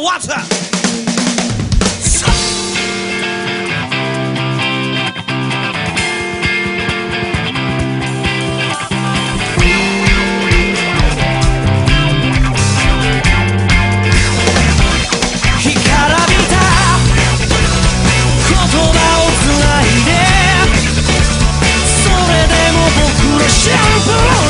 So what's up? シャンプー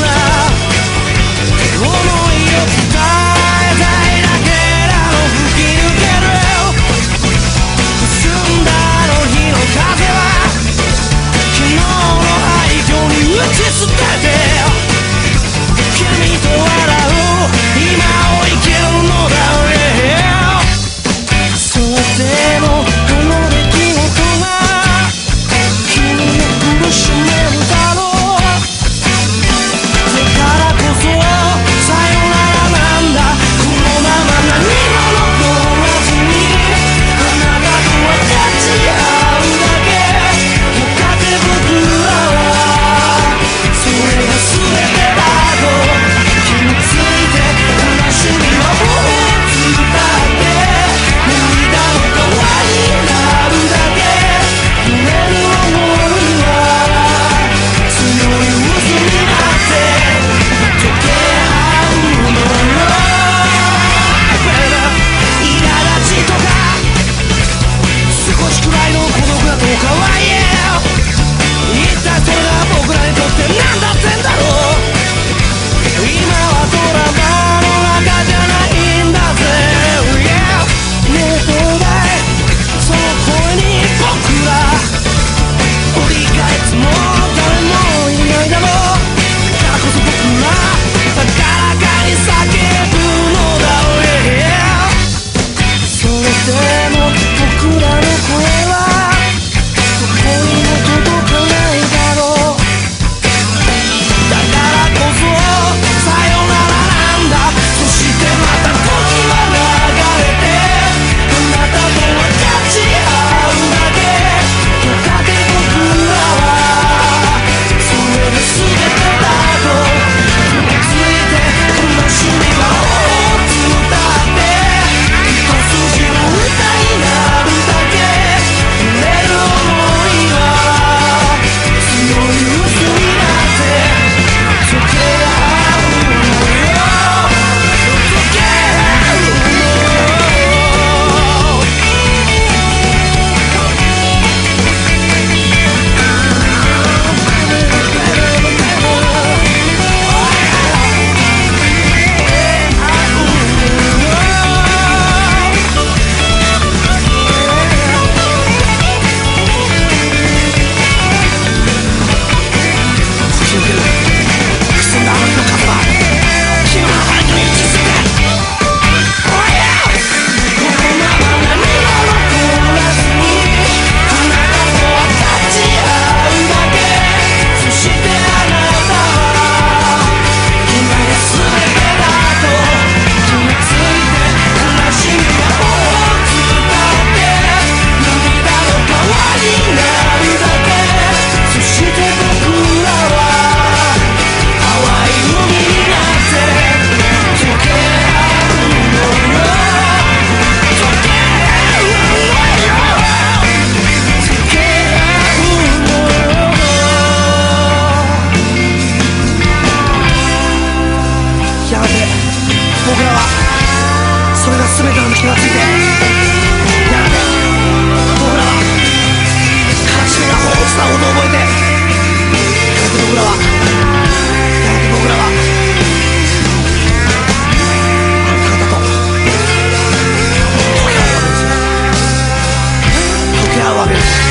I'm Tell him.